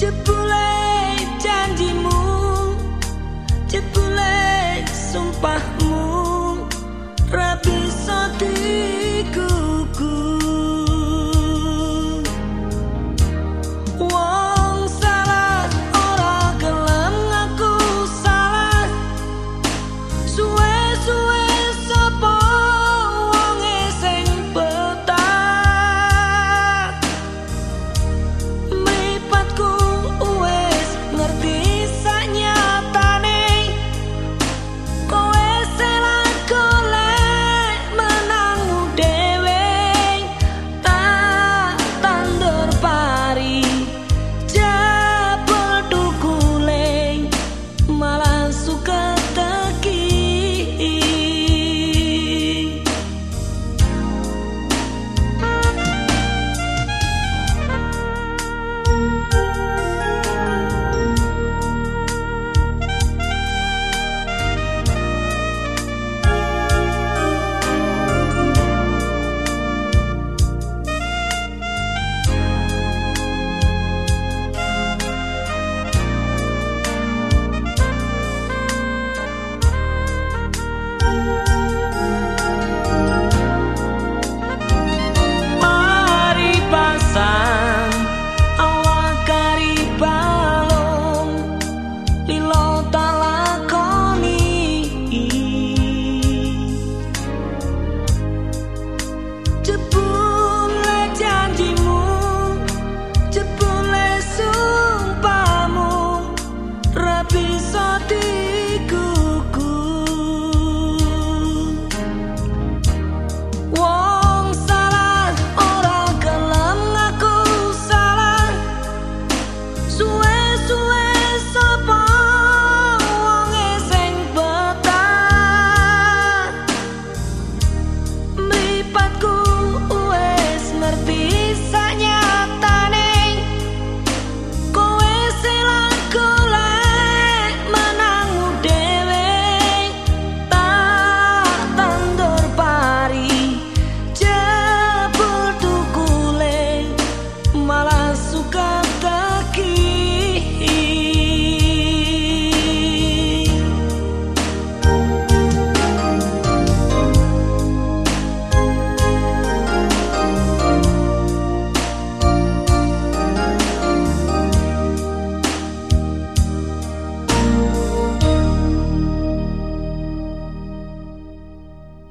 to Bala.